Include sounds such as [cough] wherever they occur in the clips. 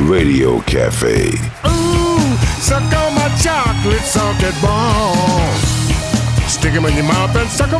Radio Cafe. Ooh, suck on my chocolate salted balls. Stick 'em in your mouth and suck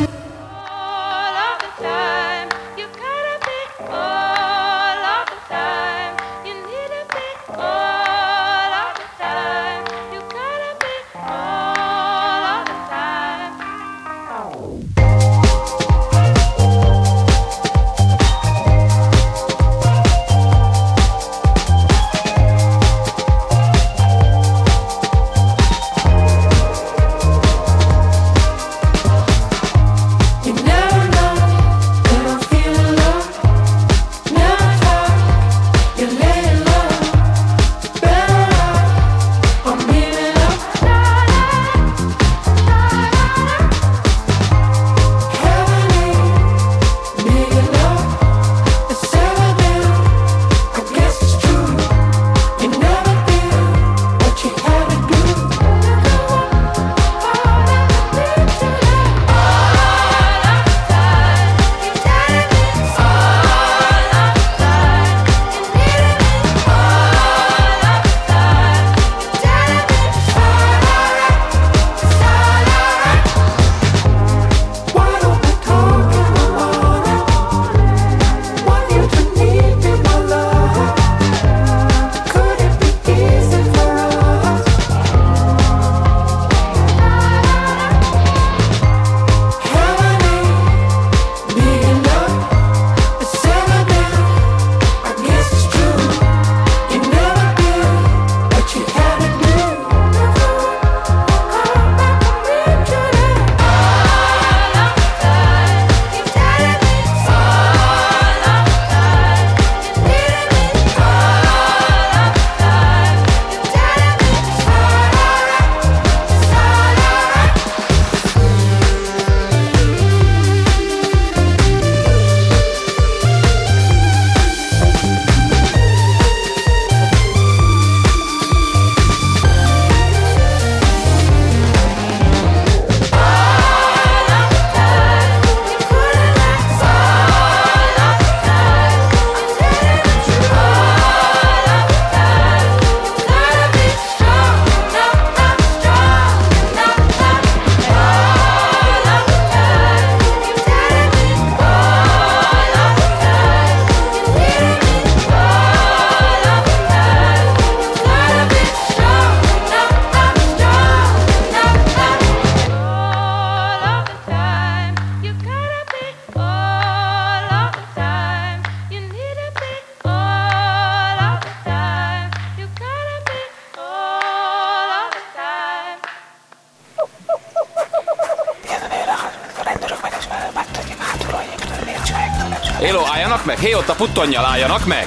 'em. puttonnyal álljanak meg!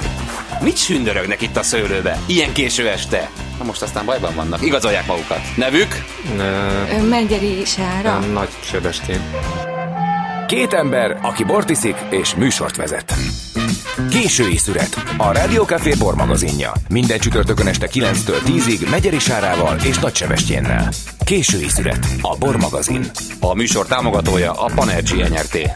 Mit sündörögnek itt a szőlőbe? Ilyen késő este. Na most aztán bajban vannak. Igazolják magukat. Nevük? Ne... Megyeri Sára. Nagy Sebestén. Két ember, aki bort iszik és műsort vezet. Késői szüret. A Rádiókafé bormagazinja. Minden csütörtökön este 9-től 10-ig Megyeri Sárával és Nagy Sebestyénnel. Késői szüret. A bormagazin. A műsor támogatója a Panergy nyerté.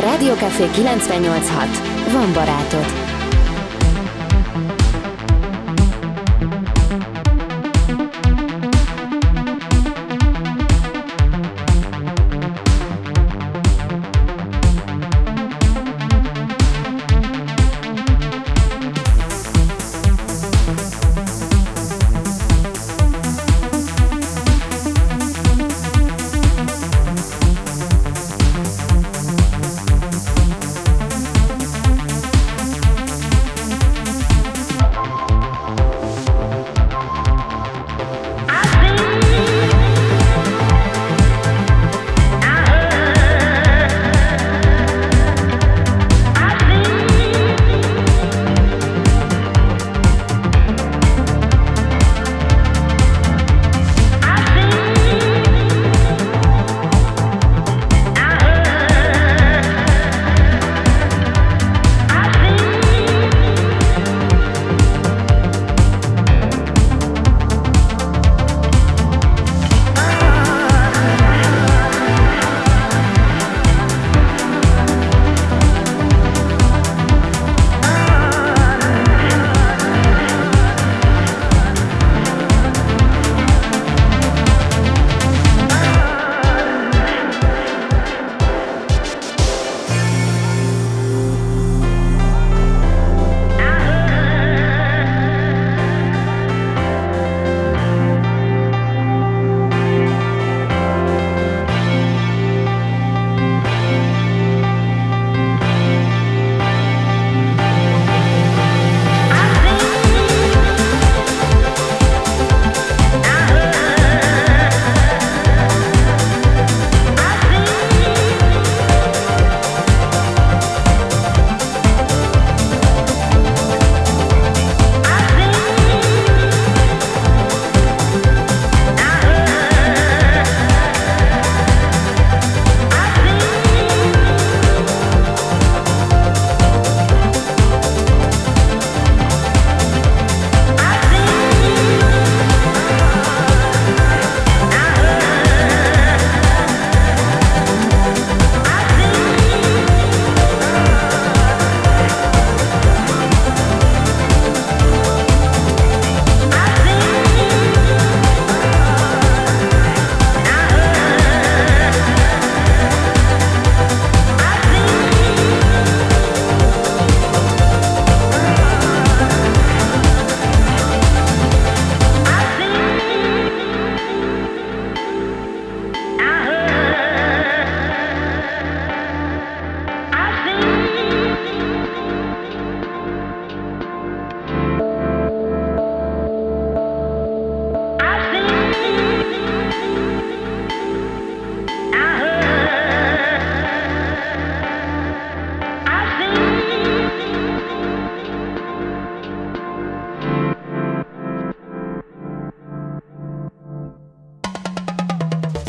Rádiókafé 98.6. Van barátod.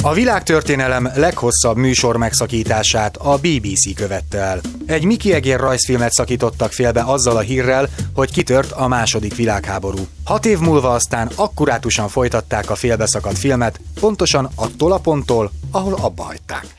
A világtörténelem leghosszabb műsor megszakítását a BBC követte el. Egy Mickey Egér rajzfilmet szakítottak félbe azzal a hírrel, hogy kitört a második világháború. Hat év múlva aztán akkurátusan folytatták a félbeszakadt filmet, pontosan attól a ponttól, ahol abba hagyták.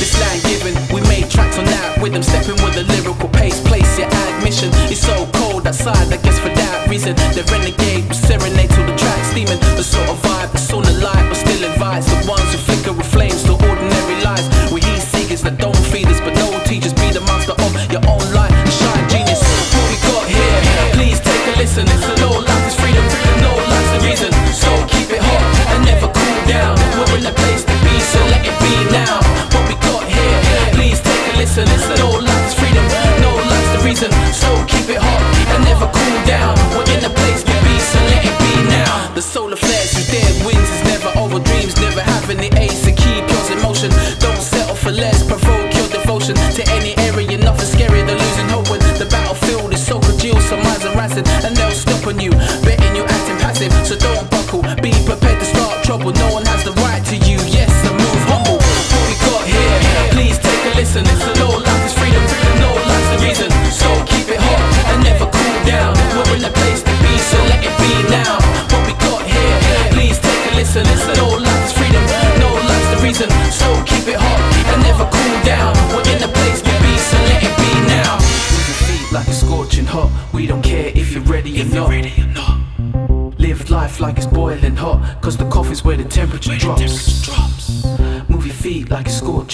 This line given, we made tracks on that rhythm, stepping with a lyrical pace. Place your admission. It's so cold outside, I guess for that reason. The renegade will serenade to the track, steaming. The sort of vibe that's the light, but still invites the ones who flicker with flames to ordinary lives. We heat seekers that don't feed us, but no teachers. Be the master of your own light, shine genius. What we got here, please take a listen. It's a no life is freedom, no life's the reason. So keep it hot and never cool down. We're in the place to be, so let it be now. Listen. No life is freedom, no life's the reason. So keep it hot and never cool down. We're in the place to be, so let it be now. The solar flares through dead winds is never over. Dreams never having the ace to keep yours in motion. Don't settle for less, provoke your devotion to any area. Nothing scary than losing hope when the battlefield is so congealed. Some minds are rancid and they'll stop on you, betting you acting passive. So don't buckle, be prepared to start trouble. No one has the right to you. Yes, I move humble. What we got here, please take a listen.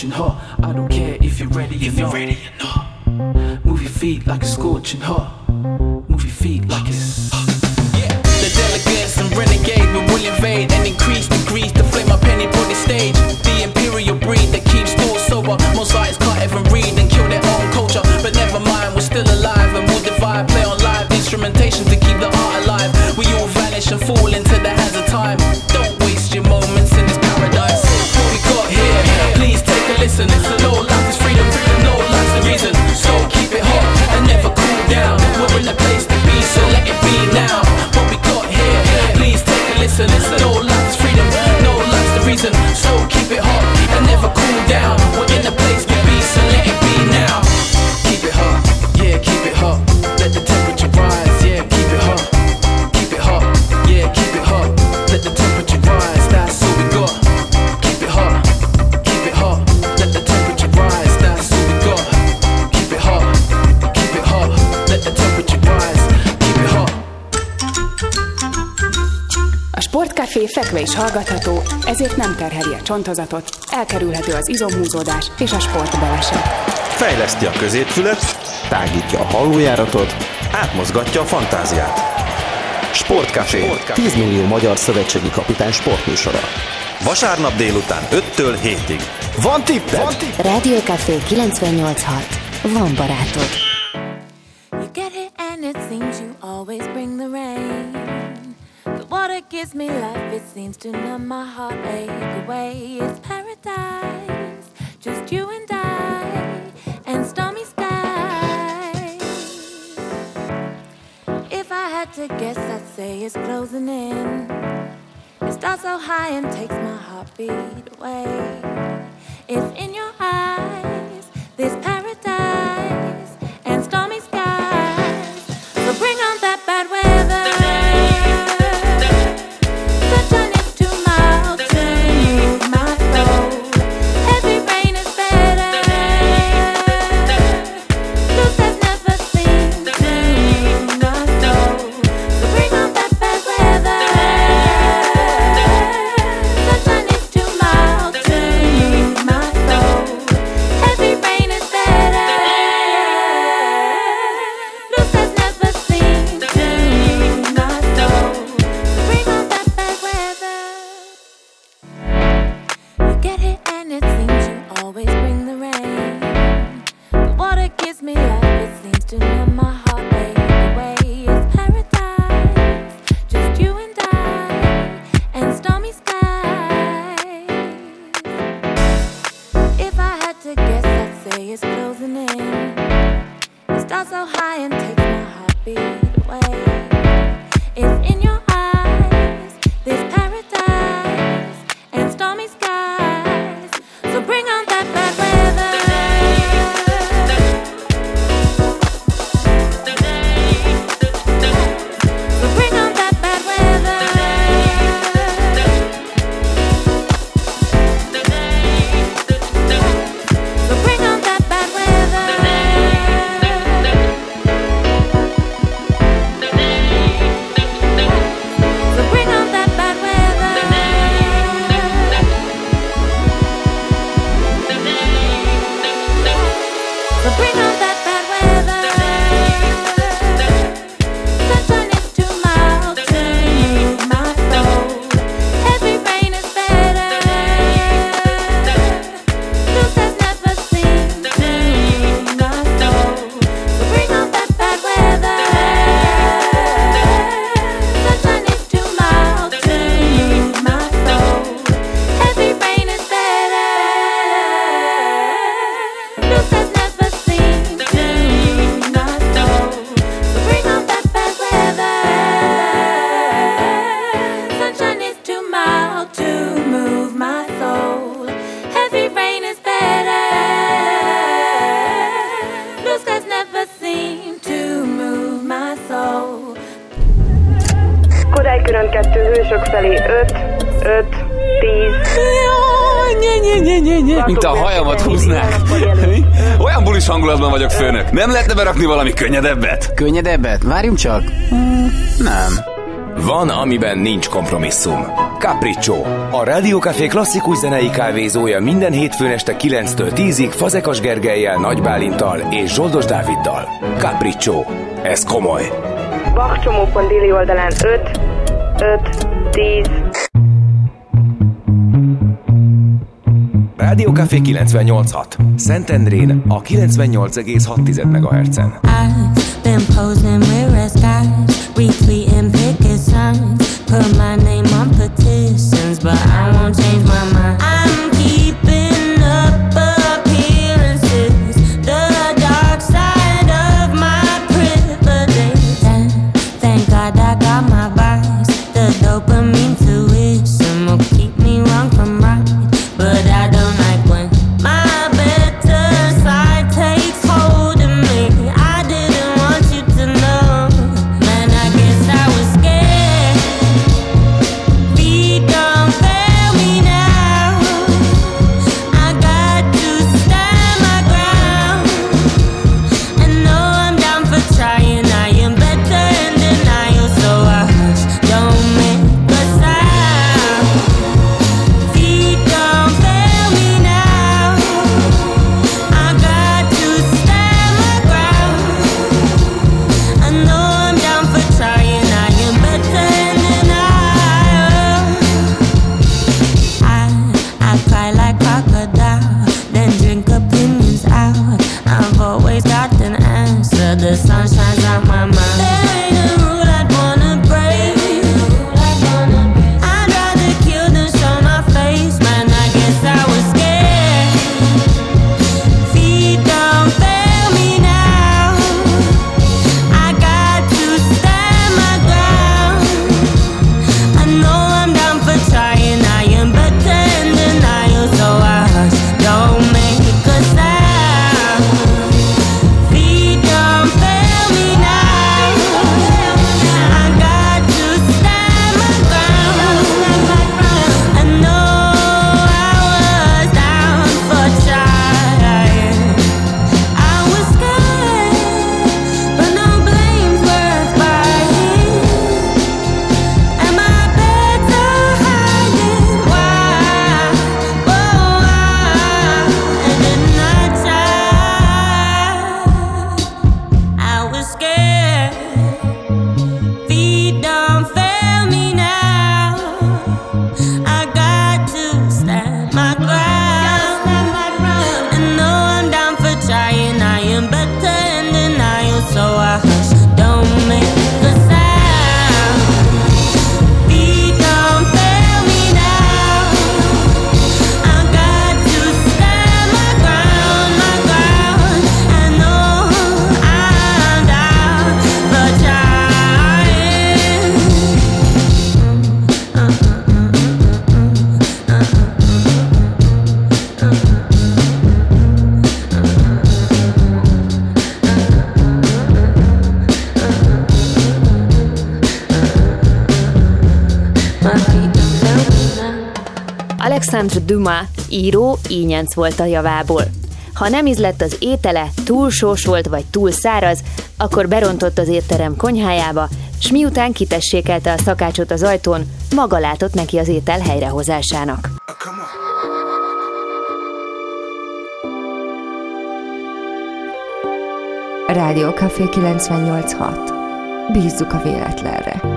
imagine, oh, csontozatot, elkerülhető az izomhúzódás és a sportbaleset. Fejleszti a középfület, tágítja a hallójáratot, átmozgatja a fantáziát. Sportcafé. 10 millió magyar szövetségi kapitány sportműsora. Vasárnap délután 5-től 7-ig. Van tipped? Van tipped? Rádió Café 98.6. Van barátod. Gives me life, it seems to numb my heartache away. It's paradise, just you and I, and stormy skies. If I had to guess, I'd say it's closing in. It starts so high and takes my heartbeat away. It's in your eyes, this paradise berakni valami könnyedebbet? Könnyedebbet? Várjunk csak. Hmm, nem. Van, amiben nincs kompromisszum. Capriccio. A Rádiókafé klasszikus zenei kávézója minden hétfőn este 9-től 10-ig Fazekas Gergelyel, Nagy Bálintal és Zsoldos Dáviddal. Capriccio. Ez komoly. Bakcsomópont déli oldalán 5, 5, 10. Rádiókafé 98.6. Szentendrén a 98,6 MHz-en. I've put my name on petitions, but I won't change my mind. I'm Dumas író ínyenc volt a javából. Ha nem ízlett az étele, túl sós volt vagy túl száraz, akkor berontott az étterem konyhájába, s miután kitessékelte a szakácsot az ajtón, maga látott neki az étel helyrehozásának. Rádió Café 98.6. Bízzuk a véletlenre.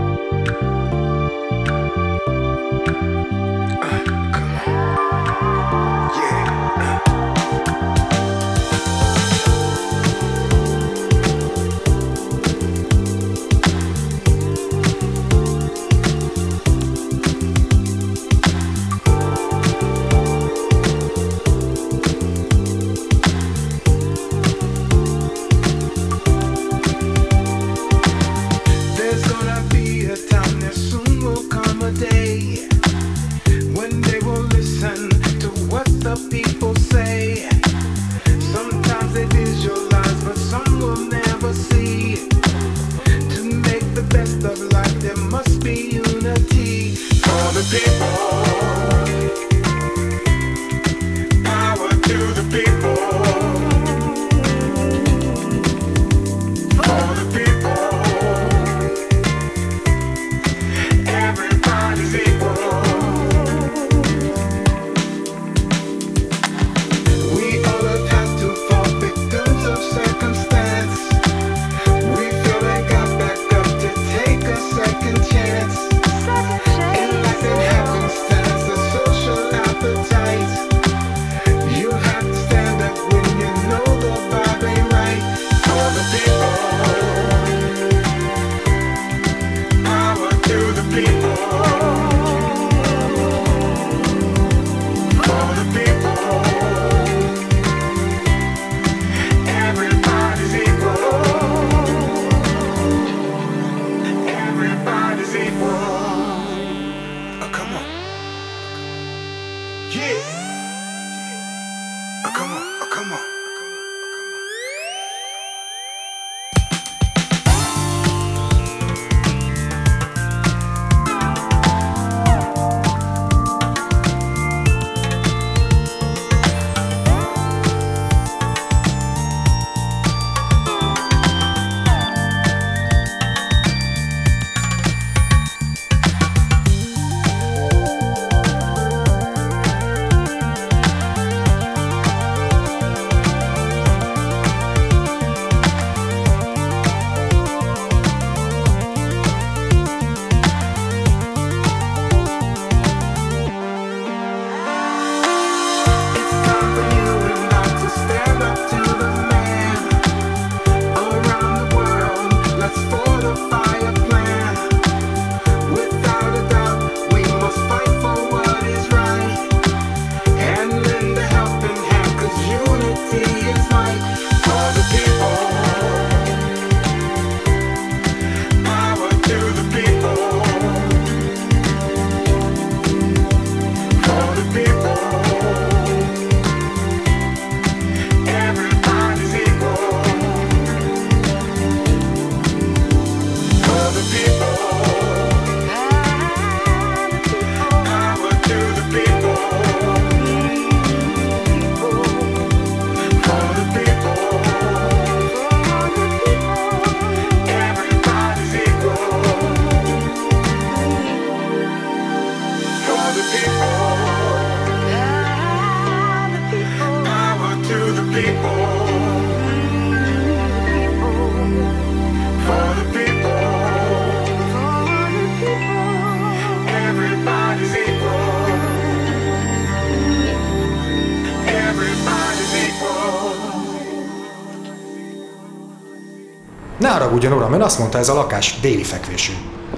Haragudjon, uram, ön azt mondta, ez a lakás déli fekvésű.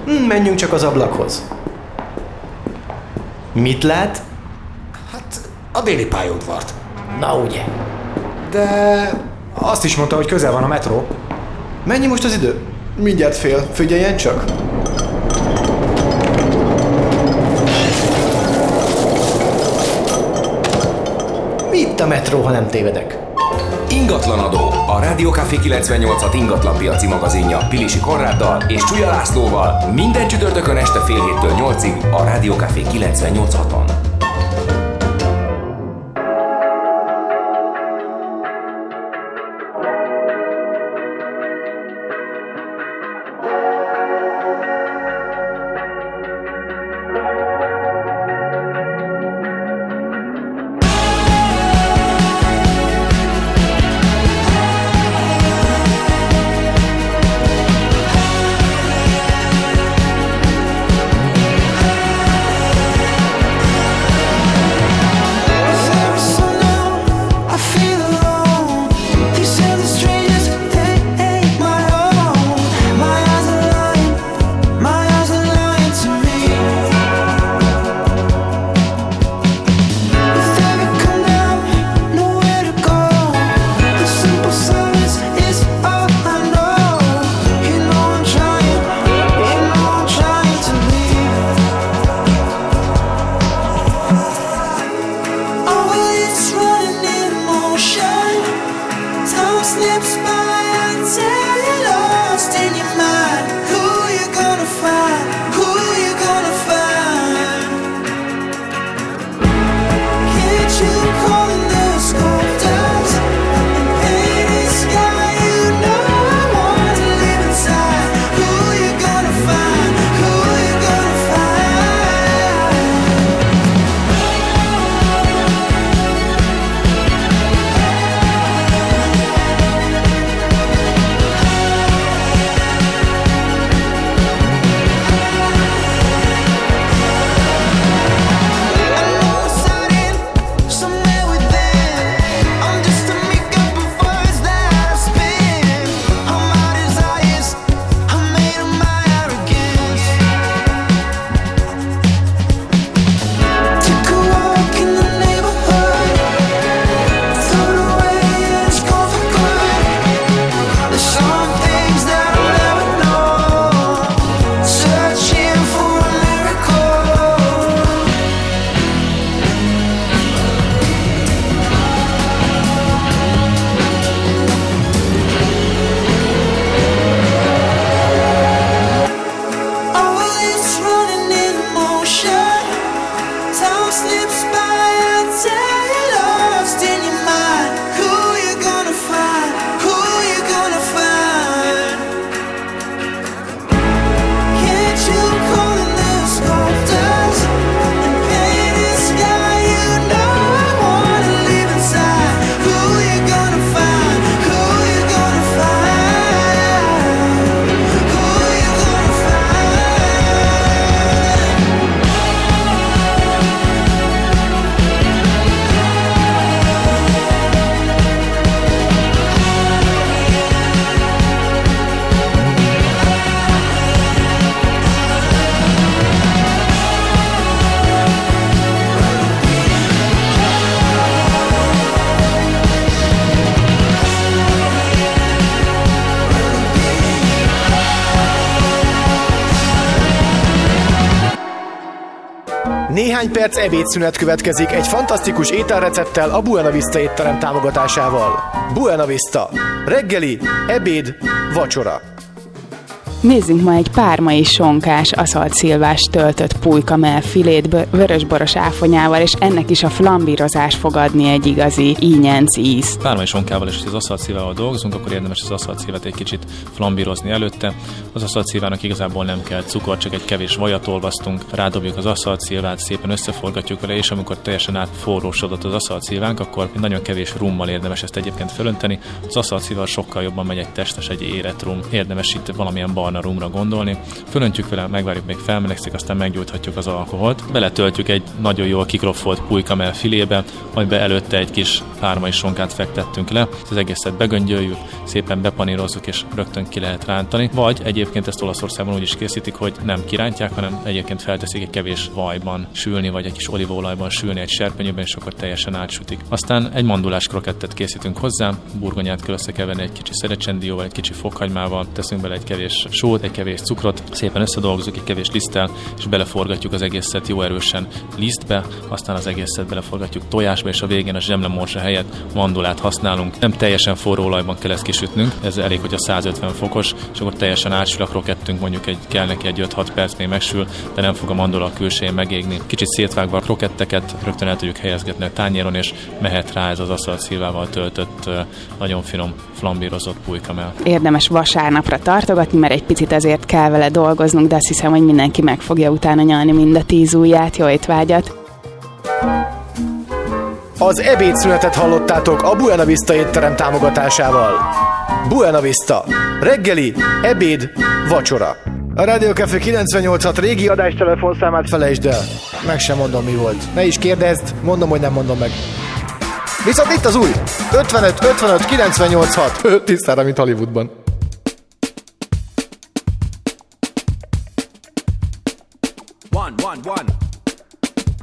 Hmm, menjünk csak az ablakhoz. Mit lát? Hát a déli pályaudvart. Na ugye. De azt is mondta, hogy közel van a metró. Mennyi most az idő? Mindjárt fél, figyeljen csak. Mit a metró, ha nem tévedek? Ingatlanadó, a Café 98-at ingatlanpiaci magazinja Pilisi Konráddal és Csúlya Lászlóval minden csütörtökön este fél héttől nyolcig a Café 98 perc ebédszünet következik egy fantasztikus ételrecepttel a Buena Vista étterem támogatásával. Buena Vista. Reggeli, ebéd, vacsora. Nézzünk ma egy pármai sonkás, aszalt szilvás töltött pulykamel filét vörösboros áfonyával, és ennek is a flambírozás fog adni egy igazi ínyenc íz. Pármai sonkával és az aszalt szilvával dolgozunk, akkor érdemes az aszalt szilvet egy kicsit flambírozni előtte. Az aszalt szilvának igazából nem kell cukor, csak egy kevés vajat olvasztunk, rádobjuk az aszalt szilvát, szépen összeforgatjuk vele, és amikor teljesen átforrósodott az aszalt szilvánk, akkor nagyon kevés rummal érdemes ezt egyébként fölönteni. Az aszalt szilval sokkal jobban megy egy testes, egy érett rum. Érdemes itt valamilyen barna rumra gondolni. Fölöntjük vele, megvárjuk, még felmelegszik, aztán meggyújthatjuk az alkoholt. Beletöltjük egy nagyon jól kikroffolt pulykamel filébe, majd be előtte egy kis pármai sonkát fektettünk le. Az egészet begöngyöljük, szépen bepanírozzuk és rögtön ki lehet rántani. Vagy egyébként ezt Olaszországban úgy is készítik, hogy nem kirántják, hanem egyébként felteszik egy kevés vajban sülni, vagy egy kis olívaolajban sülni egy serpenyőben, és akkor teljesen átsütik. Aztán egy mandulás krokettet készítünk hozzá, burgonyát kell összekeverni egy kicsi szerecsendióval, egy kicsi fokhagymával, teszünk bele egy kevés sót, egy kevés cukrot, szépen összedolgozunk egy kevés liszttel, és beleforgatjuk az egészet jó erősen lisztbe, aztán az egészet beleforgatjuk tojásba, és a végén a zsemlemorsa helyett mandulát használunk. Nem teljesen forró olajban kell ezt kisütnünk, ez elég, hogy a 150 fokos, és akkor teljesen átsül a krokettünk, mondjuk egy, kell neki egy 5-6 perc még megsül, de nem fog a mandula a külsején megégni. Kicsit szétvágva a kroketteket, rögtön el tudjuk helyezgetni a tányéron, és mehet rá ez az aszalt szilvával töltött, nagyon finom flambírozott pulykamel. Érdemes vasárnapra tartogatni, mert egy picit ezért kell vele dolgoznunk, de azt hiszem, hogy mindenki meg fogja utána nyalni mind a tíz ujját. Jó étvágyat! Az ebédszünetet hallottátok a Buena Vista étterem támogatásával. Buena Vista. Reggeli, ebéd, vacsora. A Rádió Café 98 régi adás telefonszámát felejtsd el. Meg sem mondom mi volt. Ne is kérdezd, mondom, hogy nem mondom meg. Viszont itt az új! 55 55 98 6. Tisztára, mint Hollywoodban. One, one, one.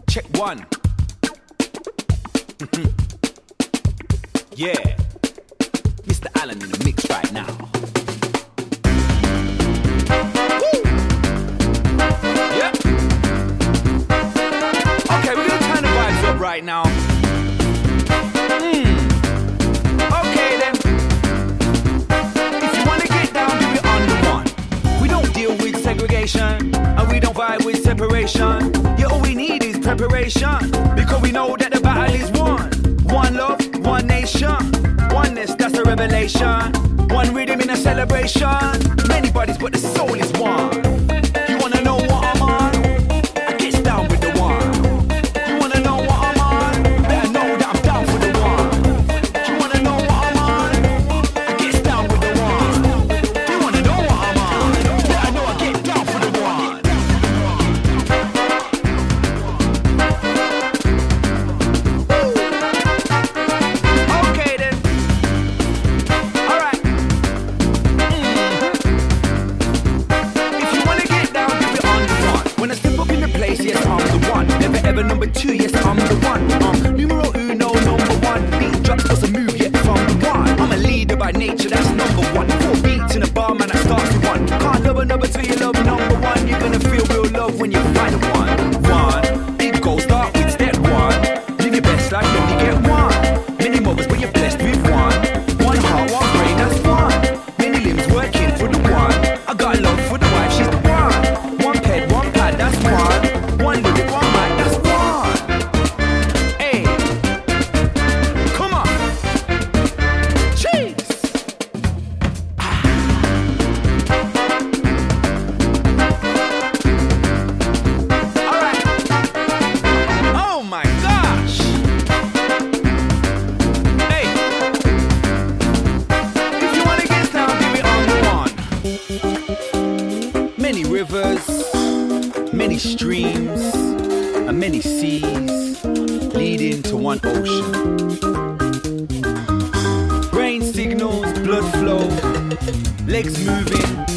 Check one. yeah. Mr. Allen in the mix right now. Yep. Okay, we're gonna turn the vibes up right now. Yeah, all we need is preparation, because we know that the battle is won. One love, one nation, oneness, that's a revelation. One rhythm in a celebration. One ocean. Brain signals, blood flow, legs moving,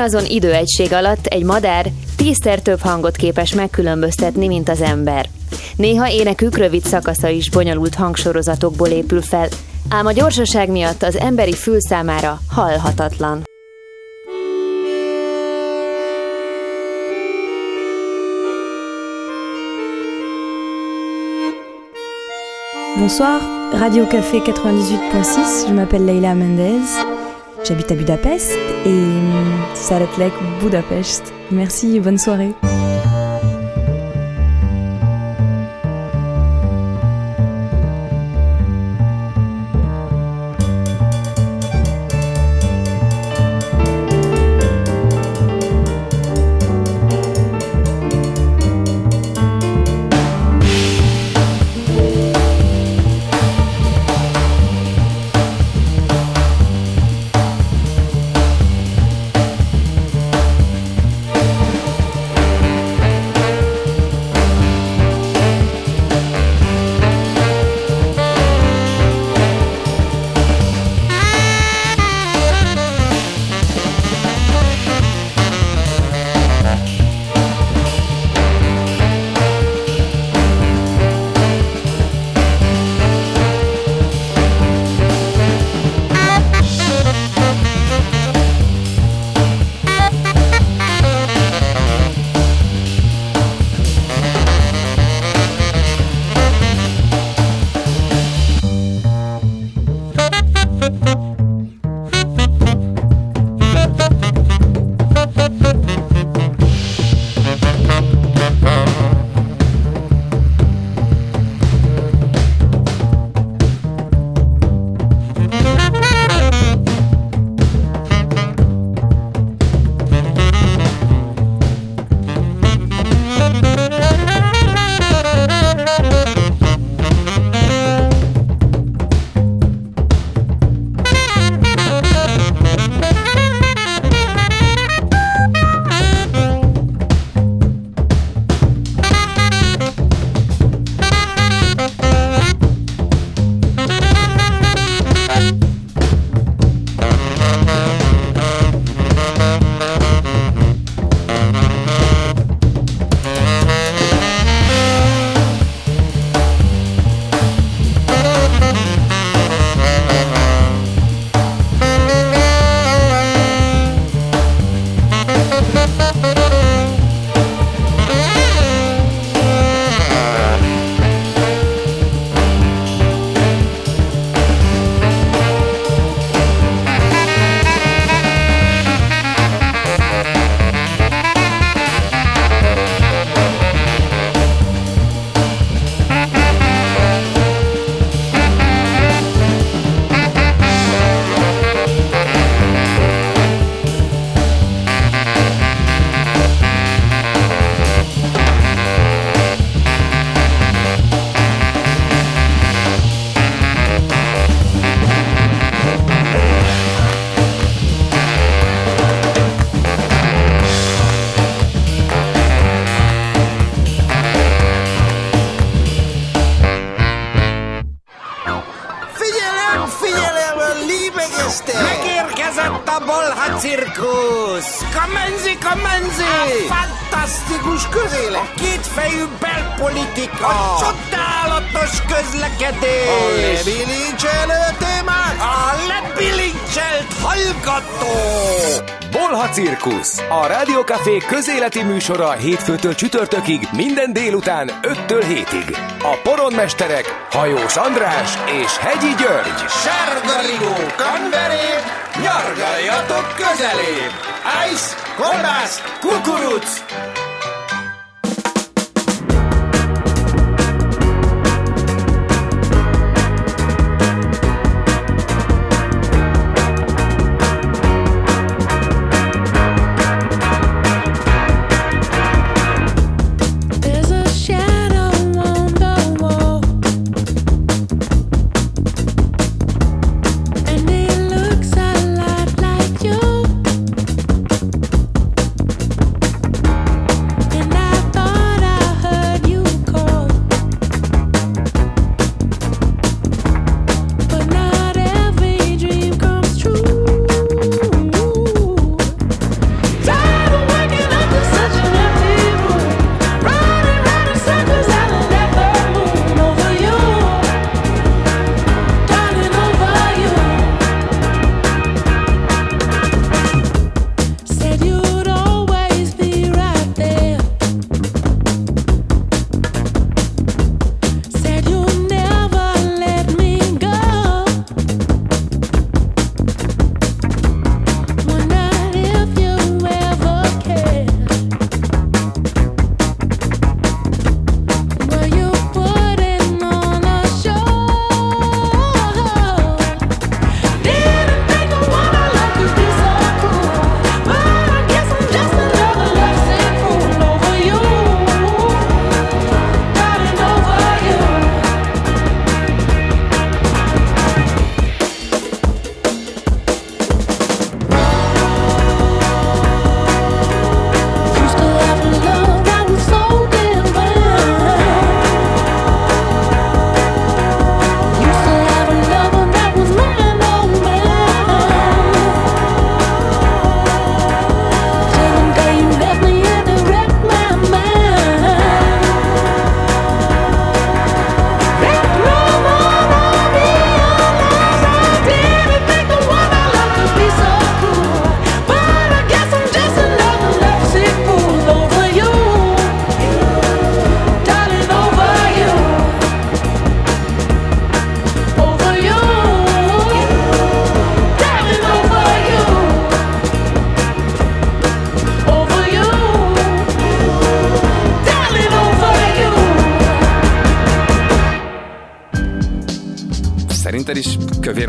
Ugyanazon időegység alatt egy madár tízszer több hangot képes megkülönböztetni, mint az ember. Néha énekük rövid szakasza is bonyolult hangsorozatokból épül fel, ám a gyorsaság miatt az emberi fül számára halhatatlan. Bonsoir, Radio Café 98.6, je m'appelle Leila Mendez, j'habite à Budapest et Salatlek Budapest. Merci et bonne soirée. Rádiókafé közéleti műsora hétfőtől csütörtökig minden délután 5-től 7-ig. A poronmesterek Hajós András és Hegyi György. Sárgarigó kanveréb, nyargaljatok közelébb! Ice, kolbász, kukuruc!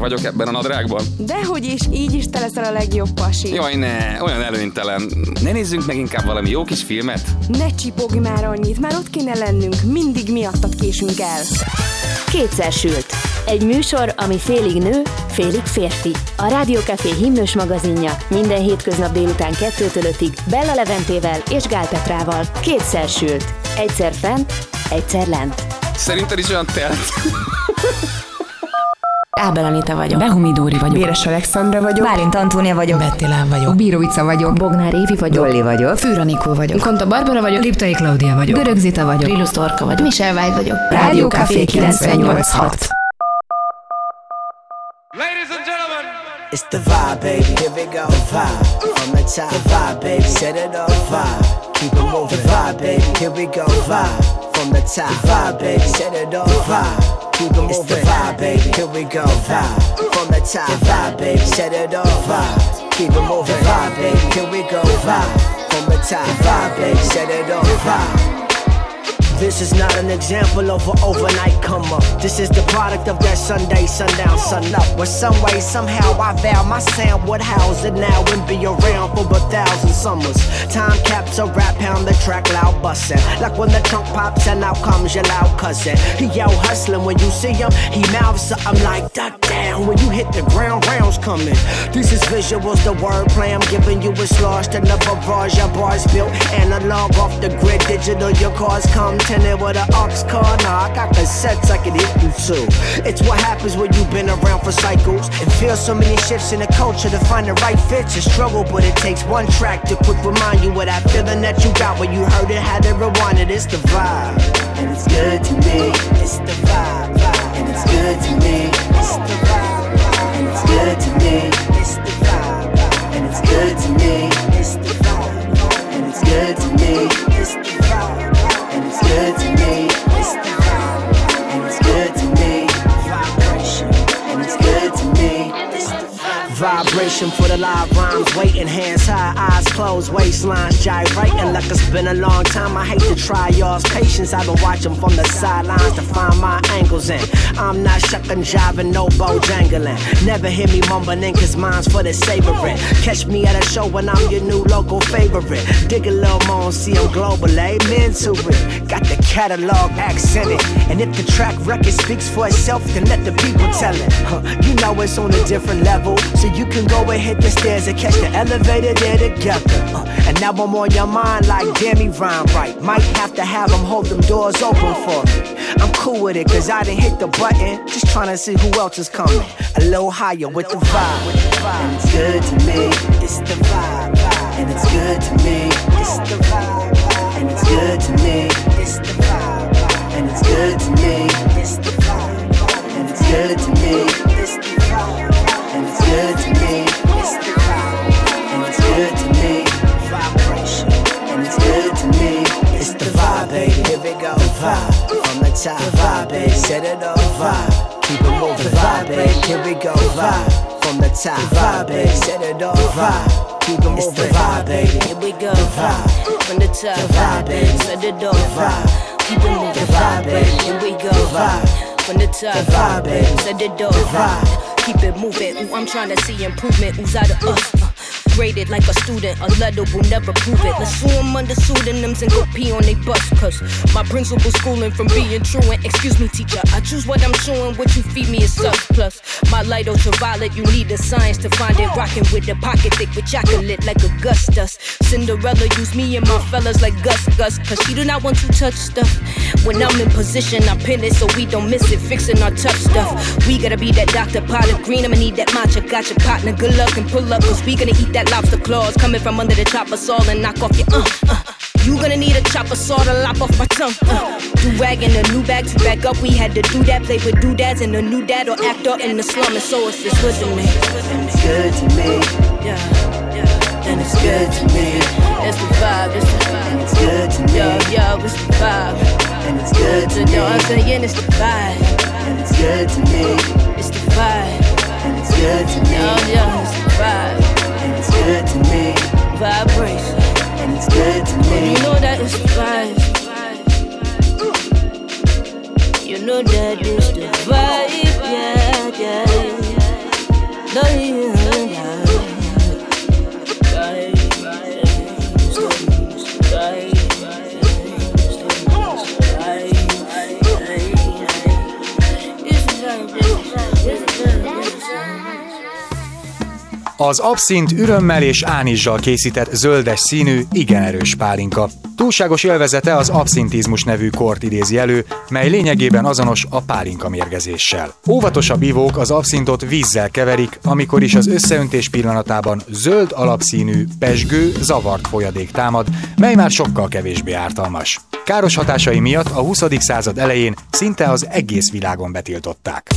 Vagyok ebben a nadrágban? Dehogy is, így is te leszel a legjobb pasi. Jaj, ne, olyan előnytelen. Ne nézzünk meg inkább valami jó kis filmet? Ne csipogj már annyit, már ott kéne lennünk, mindig miattad késünk el. Kétszer sült. Egy műsor, ami félig nő, félig férfi. A Rádiókafé himnős magazinja minden hétköznap délután 2-től 5-ig Bella Leventével és Gál Petrával. Kétszer sült. Egyszer fent, egyszer lent. Szerinted is olyan telt? [laughs] Ábel Anita vagyok. Behumi Dóri vagyok. Béres Alexandra vagyok. Bálint Antónia vagyok. Bettilán vagyok. Bíróica vagyok. Bognár Évi vagyok. Dolly vagyok. Fűranikó vagyok. Konta Barbara vagyok. Liptai Klaudia vagyok. Görög Zita vagyok. Rilus Torka vagyok. Michelle White vagyok. Rádió Café 986. It's the vibe, baby. Here we go. Vibe. From the top. The vibe, baby. Set it off. Vibe. Keep it moving. The vibe, baby. Here we go. Vibe. From the top. The vibe, baby. Set it off. Vibe. Keep it moving. It's the vibe, baby. Here we go. Vibe. From the top. The vibe, baby. Set it off. Vibe. Keep it moving. The vibe, baby. Here we go. Vibe. From the top. The vibe, baby. Set it off. Vibe. This is not an example of an overnight come up. This is the product of that Sunday, sundown, sun up. Where some way, somehow I vow my sound would house it now and be around for a thousand summers. Time caps a rap pound the track loud bussin'. Like when the trunk pops and out comes your loud cousin. He out hustling when you see him, he mouths something like duck down. When you hit the ground, rounds coming. This is visuals, the wordplay I'm giving you is lost in the barrage. Your bars built analog off the grid, digital. Your cars come tinted with an aux car. Nah, I got cassettes I can hit you to. It's what happens when you've been around for cycles and feel so many shifts in the culture to find the right fit. It's a struggle, but it takes one track to quick remind you of that feeling that you got when you heard it, had to it. It's the vibe, and it's good to me. It's the vibe, vibe. and it's good to me. It's the vibe, vibe. and it's good to me. It's the vibe, vibe. and it's good to me. Good to me. Vibration for the live rhymes, waiting hands high, eyes closed, waistlines gyrating like it's been a long time. I hate to try y'all's patience. I've been watching from the sidelines to find my angles in. I'm not shucking, jiving, no bojangling. Never hear me mumbling, cause mine's for the savoring. Catch me at a show when I'm your new local favorite. Dig a little more see I'm global, eh? amen to it. Got the catalog accented. And if the track record speaks for itself, then let the people tell it. Huh, you know it's on a different level, so you can go and hit the stairs and catch the elevator there together. Uh, and now I'm on your mind like me rhyme right. Might have to have them hold them doors open for me. I'm cool with it, cause I didn't hit the button. Just trying to see who else is coming. A little higher with the vibe. And it's good to me. It's the vibe. And it's good to me. It's the vibe. And it's good to me. It's the vibe. Top. The vibe, baby. Set it off. Vibe. Keep it moving. The vibe, baby. Here we go. Vibe. From the top. The vibe, baby. Set it off. Vibe. Keep it moving. The vibe, baby. Here we go. Vibe. From the top. The vibe, baby. Set it off. Vibe. Keep it moving. The vibe, baby. Here we go. Vibe. From the top. The vibe, baby. Set it off. Vibe. Keep it moving. Ooh, I'm trying to see improvement. Who's out of us? Graded like a student, a letter will never prove it. Let's sue them under pseudonyms and go pee on they bus. Cause my principal schooling from being truant. Excuse me, teacher, I choose what I'm chewing. What you feed me is sucks. Plus, my light ultraviolet, you need the science to find it. Rocking with the pocket thick with chocolate like Augustus. Cinderella use me and my fellas like Gus Gus. Cause she do not want to touch stuff. When I'm in position, I pin it so we don't miss it. Fixing our tough stuff. We gotta be that Dr. Pilot Green. I'ma need that matcha. Got your partner. Good luck and pull up. Cause we gonna eat that lobster claws coming from under the chopper saw and knock off your uh, uh. You gonna need a chopper saw to lop off my tongue. Uh. Do rag in a new bag to back up. We had to do that, play with doodads and a new dad or act up in the slum. And so it's just good to me. And it's good to me. Yeah, yeah. And it's good to me. It's the vibe, it's the vibe. And it's good to me. Yo, yo, it's the vibe. And it's good to me. Yo, I'm saying it's the vibe. And it's good to me. It's the vibe. And it's good to me. Yo, yo, it's the vibe. Good to me. Vibration. And it's good to me. You know that it's vibe. You know that it's the Az abszint ürömmel és ánizsal készített zöldes színű, igen erős pálinka. Túlságos élvezete az abszintizmus nevű kort idézi elő, mely lényegében azonos a pálinka mérgezéssel. Óvatosabb ivók az abszintot vízzel keverik, amikor is az összeöntés pillanatában zöld alapszínű, pesgő, zavart folyadék támad, mely már sokkal kevésbé ártalmas. Káros hatásai miatt a 20. század elején szinte az egész világon betiltották.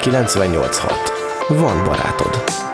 98.6. Van barátod.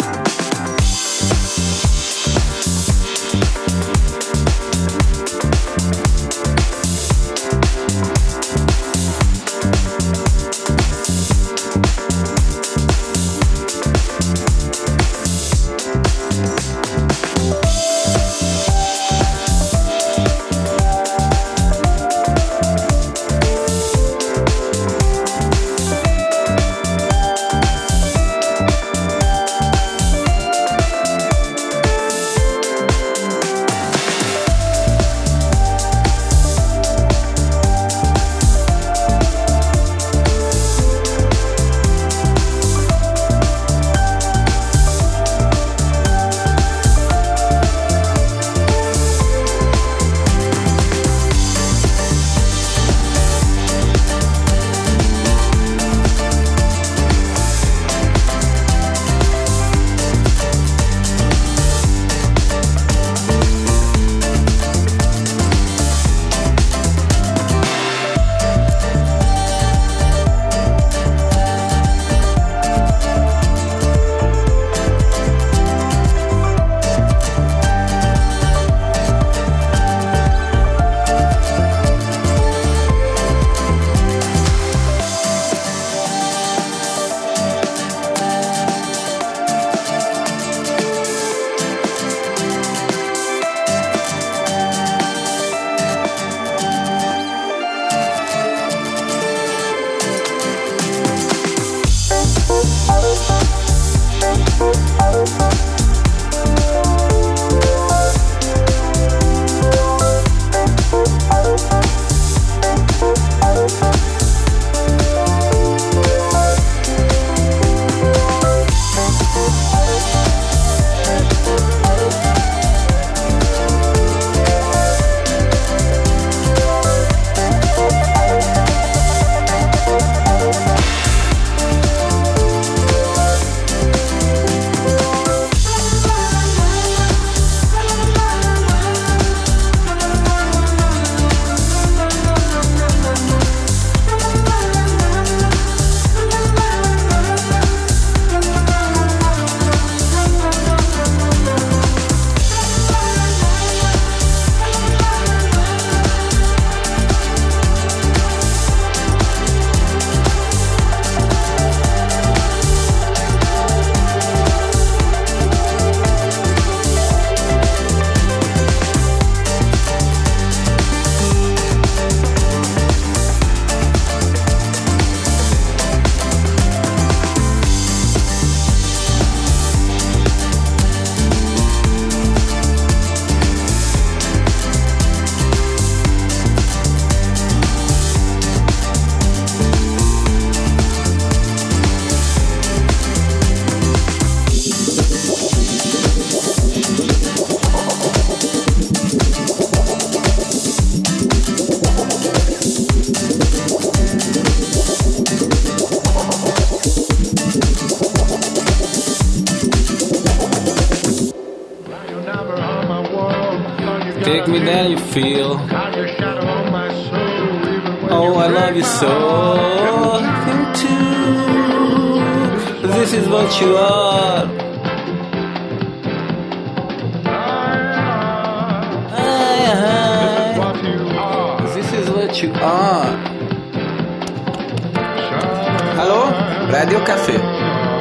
Rádió Café?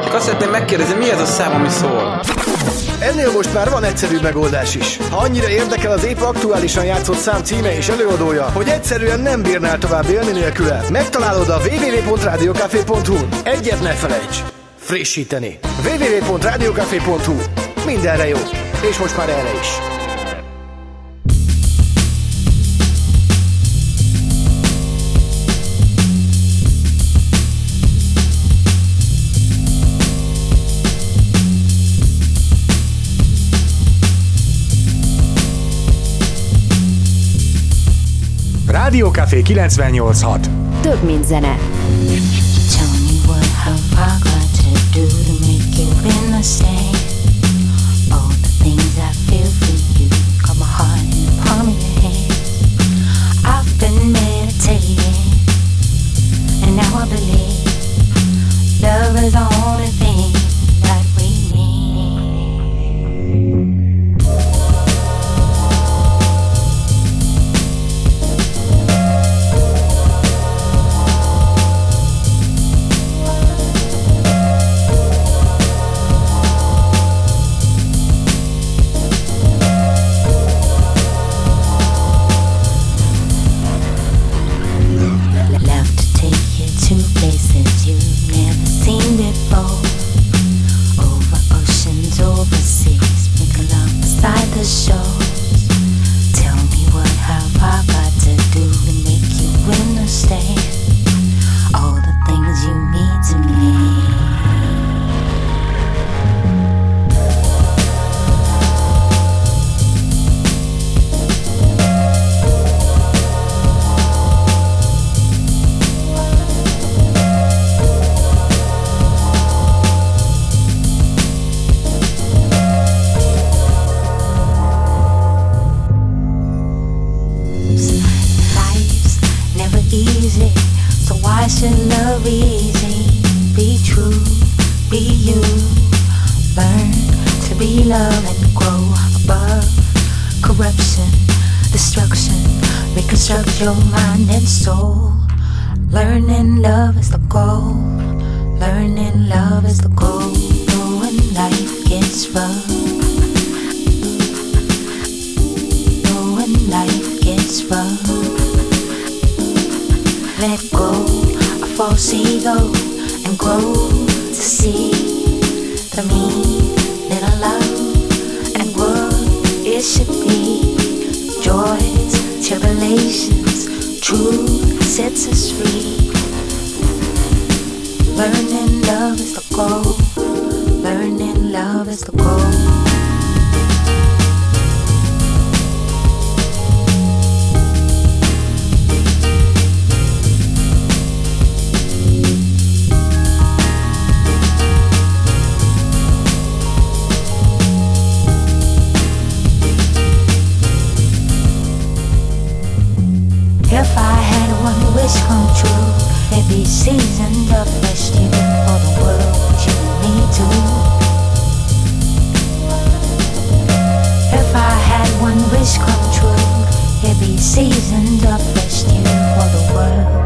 Csak azt szeretném megkérdezni, mi ez a szám, ami szól? Ennél most már van egyszerű megoldás is. Ha annyira érdekel az épp aktuálisan játszott szám címe és előadója, hogy egyszerűen nem bírnál tovább élni nélküle, megtalálod a www.radiocafé.hu. Egyet ne felejts! Frissíteni. www.radiocafé.hu. Mindenre jó. És most már erre is. Rádió Café 98.6. Több, mint zene. Tell me what have I got to do to make you understand all the things I feel for you. Got my heart in the palm of your hand. I've been meditating, and now I believe love is the only seasoned up fresh you for the world.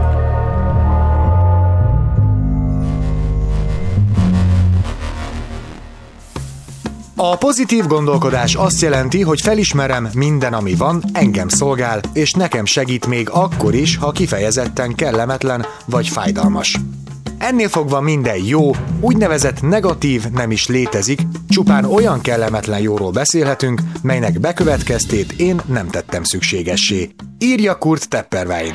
A pozitív gondolkodás azt jelenti, hogy felismerem minden, ami van, engem szolgál, és nekem segít még akkor is, ha kifejezetten kellemetlen vagy fájdalmas. Ennél fogva minden jó, úgynevezett negatív nem is létezik, csupán olyan kellemetlen jóról beszélhetünk, melynek bekövetkeztét én nem tettem szükségessé. Írja Kurt Tepperwein.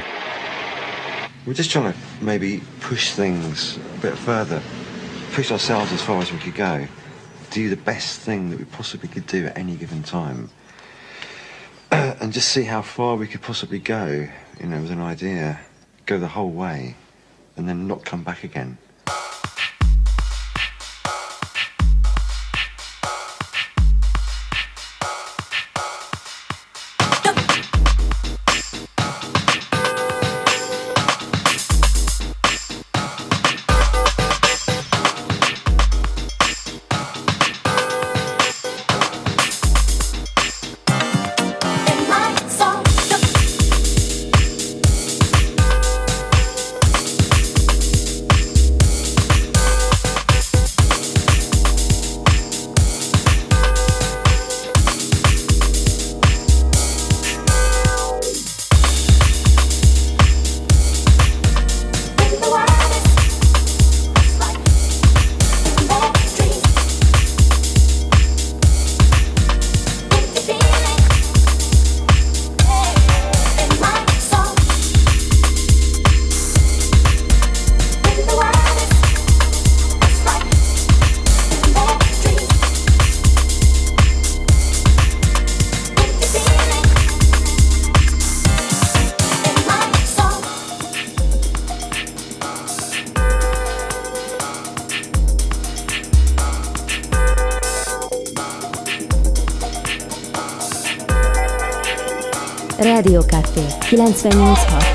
We're just trying to maybe push things a bit further, push ourselves as far as we could go, do the best thing that we possibly could do at any given time, [clears throat] and just see how far we could possibly go, you know, with an idea, go the whole way, and then not come back again. freelance Talk.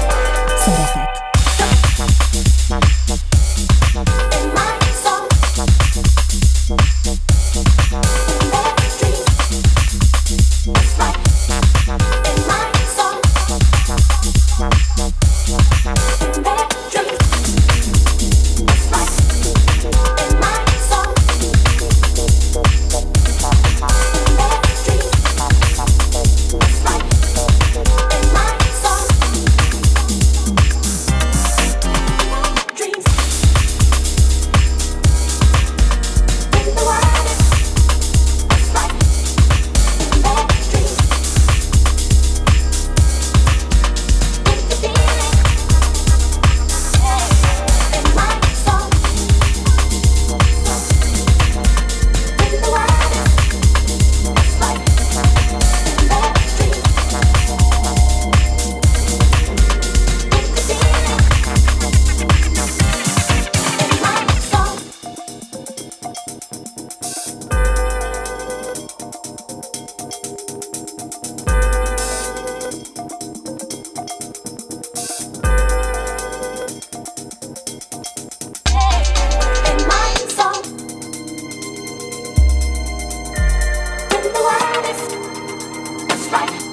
right.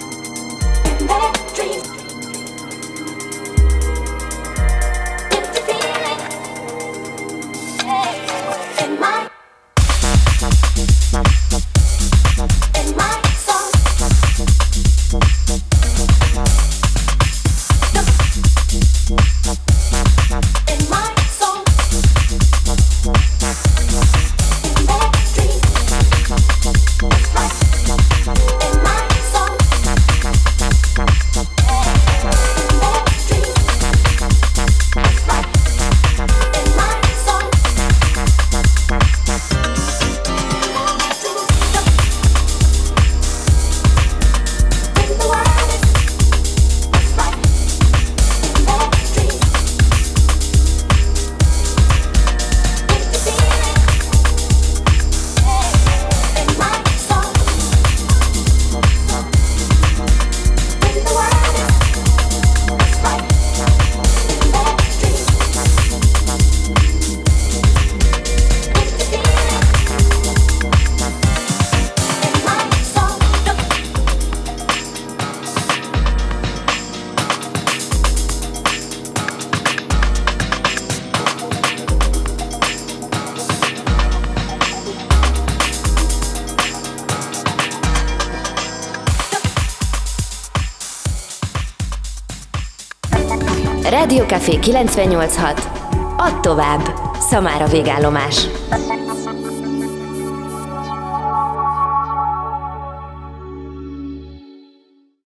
Café 986. Add tovább. Szamára végállomás.